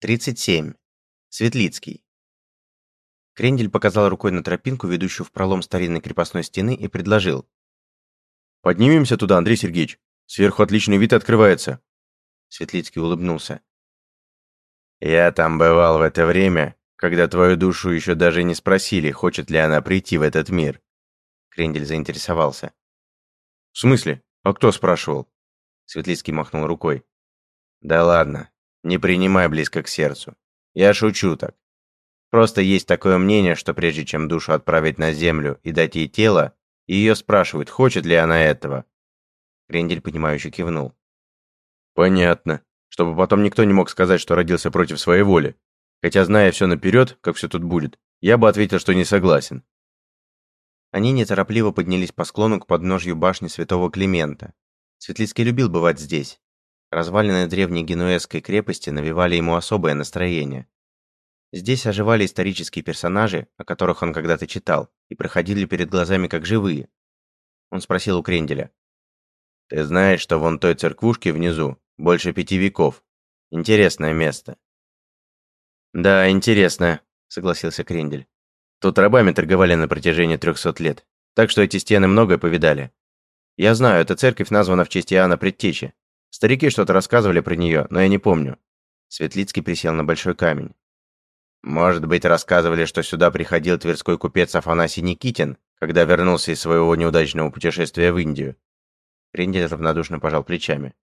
37. Светлицкий. Крендель показал рукой на тропинку, ведущую в пролом старинной крепостной стены, и предложил. «Поднимемся туда, Андрей Сергеевич. Сверху отличный вид открывается». Светлицкий улыбнулся. «Я там бывал в это время, когда твою душу еще даже не спросили, хочет ли она прийти в этот мир». Крендель заинтересовался. «В смысле? А кто спрашивал?» Светлицкий махнул рукой. «Да ладно, не принимай близко к сердцу. Я шучу так. Просто есть такое мнение, что прежде чем душу отправить на землю и дать ей тело, ее спрашивают, хочет ли она этого. Крендель, понимающе кивнул. Понятно. Чтобы потом никто не мог сказать, что родился против своей воли. Хотя, зная все наперед, как все тут будет, я бы ответил, что не согласен. Они неторопливо поднялись по склону к подножью башни святого Климента. Светлицкий любил бывать здесь. Развалины древней генуэзской крепости навевали ему особое настроение. Здесь оживали исторические персонажи, о которых он когда-то читал, и проходили перед глазами как живые. Он спросил у Кренделя. «Ты знаешь, что вон той церквушке внизу больше пяти веков? Интересное место». «Да, интересно», — согласился Крендель. «Тут рабами торговали на протяжении трехсот лет, так что эти стены многое повидали. Я знаю, эта церковь названа в честь Иоанна Предтечи. Старики что-то рассказывали про нее, но я не помню». Светлицкий присел на большой камень. «Может быть, рассказывали, что сюда приходил тверской купец Афанасий Никитин, когда вернулся из своего неудачного путешествия в Индию?» Рендель равнодушно пожал плечами.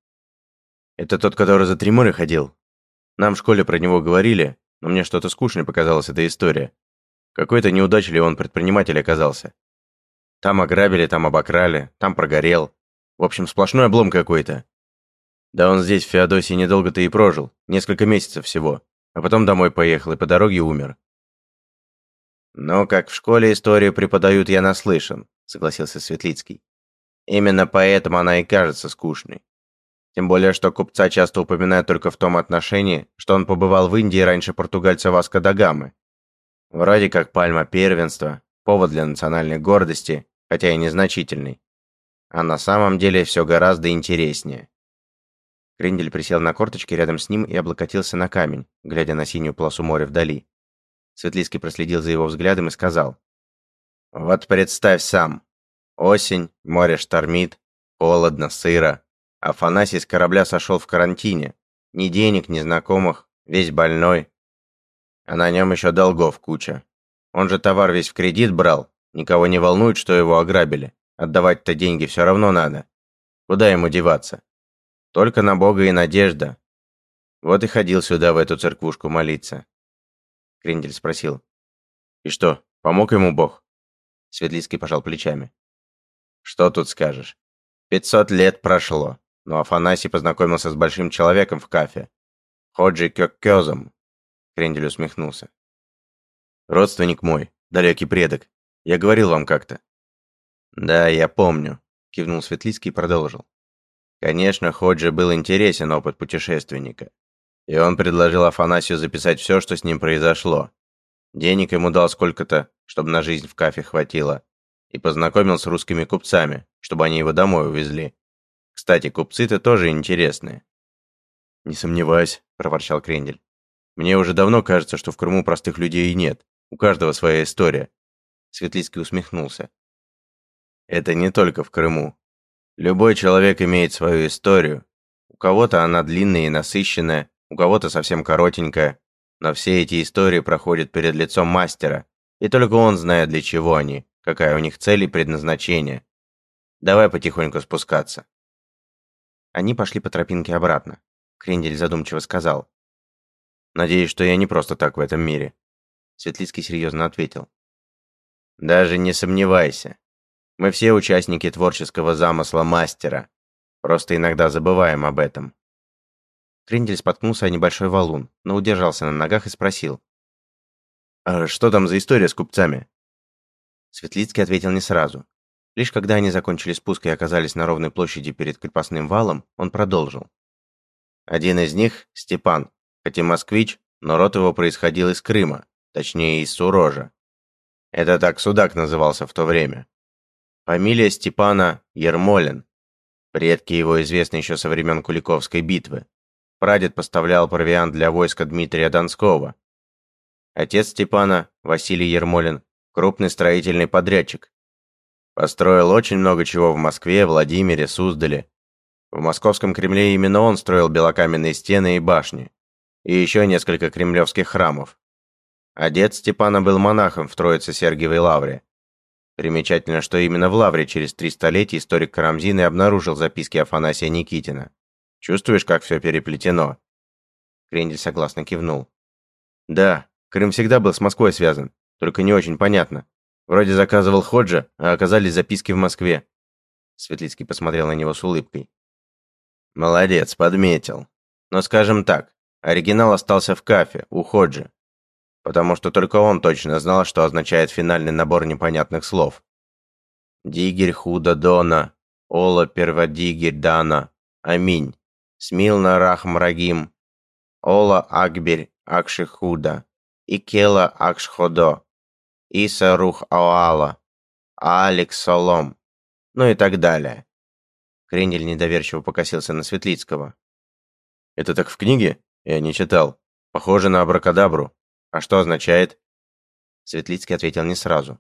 «Это тот, который за три моря ходил? Нам в школе про него говорили, но мне что-то скучной показалась эта история. Какой-то неудачливый он предприниматель оказался. Там ограбили, там обокрали, там прогорел. В общем, сплошной облом какой-то. Да он здесь, в Феодосии, недолго-то и прожил, несколько месяцев всего, а потом домой поехал и по дороге умер. «Ну, как в школе историю преподают, я наслышан», — согласился Светлицкий. «Именно поэтому она и кажется скучной. Тем более, что купца часто упоминают только в том отношении, что он побывал в Индии раньше португальца Васко да Гамы. Вроде как пальма первенства, повод для национальной гордости, хотя и незначительный. А на самом деле все гораздо интереснее. Крендель присел на корточки рядом с ним и облокотился на камень, глядя на синюю полосу моря вдали. Светлицкий проследил за его взглядом и сказал. «Вот представь сам. Осень, море штормит, холодно, сыро. Афанасий с корабля сошел в карантине. Ни денег, ни знакомых, весь больной. А на нем еще долгов куча. Он же товар весь в кредит брал, никого не волнует, что его ограбили. Отдавать-то деньги все равно надо. Куда ему деваться? Только на Бога и надежда. Вот и ходил сюда, в эту церквушку, молиться. Крендель спросил. И что, помог ему Бог? Светлицкий пожал плечами. Что тут скажешь? Пятьсот лет прошло, но Афанасий познакомился с большим человеком в кафе. Ходжи Кёккёзом. Крендель усмехнулся. Родственник мой, далекий предок. Я говорил вам как-то. Да, я помню, кивнул Светлицкий и продолжил. Конечно, Ходжи был интересен опыт путешественника. И он предложил Афанасию записать все, что с ним произошло. Денег ему дал сколько-то, чтобы на жизнь в кафе хватило. И познакомил с русскими купцами, чтобы они его домой увезли. Кстати, купцы-то тоже интересные. «Не сомневаюсь», – проворчал Крендель. «Мне уже давно кажется, что в Крыму простых людей и нет. У каждого своя история». Светлицкий усмехнулся. «Это не только в Крыму. Любой человек имеет свою историю. У кого-то она длинная и насыщенная, у кого-то совсем коротенькая. Но все эти истории проходят перед лицом мастера, и только он знает, для чего они, какая у них цель и предназначение. Давай потихоньку спускаться. Они пошли по тропинке обратно. Крендель задумчиво сказал. «Надеюсь, что я не просто так в этом мире». Светлицкий серьезно ответил. «Даже не сомневайся. Мы все участники творческого замысла мастера. Просто иногда забываем об этом. Крендель споткнулся о небольшой валун, но удержался на ногах и спросил. «А что там за история с купцами?» Светлицкий ответил не сразу. Лишь когда они закончили спуск и оказались на ровной площади перед крепостным валом, он продолжил. Один из них, Степан, хоть и москвич, но род его происходил из Крыма, точнее из Сурожа. Это так судак назывался в то время. Фамилия Степана Ермолин. Предки его известны еще со времен Куликовской битвы. Прадед поставлял провиант для войска Дмитрия Донского. Отец Степана, Василий Ермолин, крупный строительный подрядчик. Построил очень много чего в Москве, Владимире, Суздале. В московском Кремле именно он строил белокаменные стены и башни. И еще несколько кремлевских храмов. А дед Степана был монахом в Троице-Сергиевой лавре. Примечательно, что именно в лавре через три столетия историк Карамзин и обнаружил записки Афанасия Никитина. Чувствуешь, как все переплетено?» Крендель согласно кивнул. «Да, Крым всегда был с Москвой связан, только не очень понятно. Вроде заказывал Ходжа, а оказались записки в Москве». Светлицкий посмотрел на него с улыбкой. «Молодец, подметил. Но скажем так, оригинал остался в кафе, у Ходжи. Потому что только он точно знал, что означает финальный набор непонятных слов. Дигерь худа дона, ола перводигерь дана, аминь. Смилна Рахмрагим, Ола Акбер Акшихуда, Икела Акшходо, Иса Рух Аала, Алекс Солом, ну и так далее. Крендель недоверчиво покосился на Светлицкого. «Это так в книге? Я не читал. Похоже на абракадабру. А что означает?» Светлицкий ответил не сразу.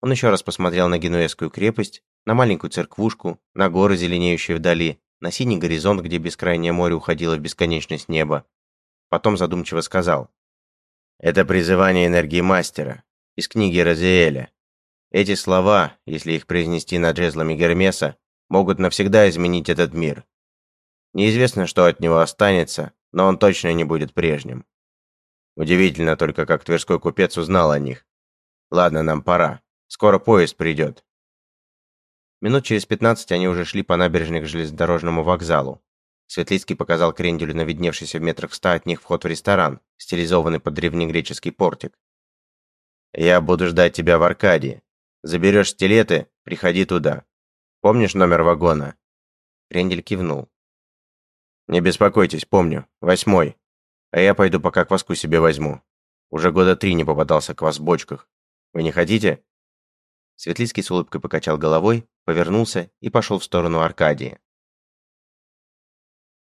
Он еще раз посмотрел на Генуэзскую крепость, на маленькую церквушку, на горы, зеленеющие вдали, на синий горизонт, где бескрайнее море уходило в бесконечность неба. Потом задумчиво сказал. «Это призывание энергии мастера из книги Розиэля. Эти слова, если их произнести над жезлами Гермеса, могут навсегда изменить этот мир. Неизвестно, что от него останется, но он точно не будет прежним. Удивительно только, как тверской купец узнал о них. Ладно, нам пора. Скоро поезд придет. Минут через пятнадцать они уже шли по набережной к железнодорожному вокзалу. Светлицкий показал Кренделю на видневшийся в метрах ста от них вход в ресторан, стилизованный под древнегреческий портик. «Я буду ждать тебя в Аркадии. Заберешь стилеты, приходи туда. Помнишь номер вагона?» Крендель кивнул. «Не беспокойтесь, помню. Восьмой. А я пойду пока кваску себе возьму. Уже года три не попадался квас в бочках. Вы не хотите?» Светлицкий с улыбкой покачал головой, повернулся и пошел в сторону Аркадии.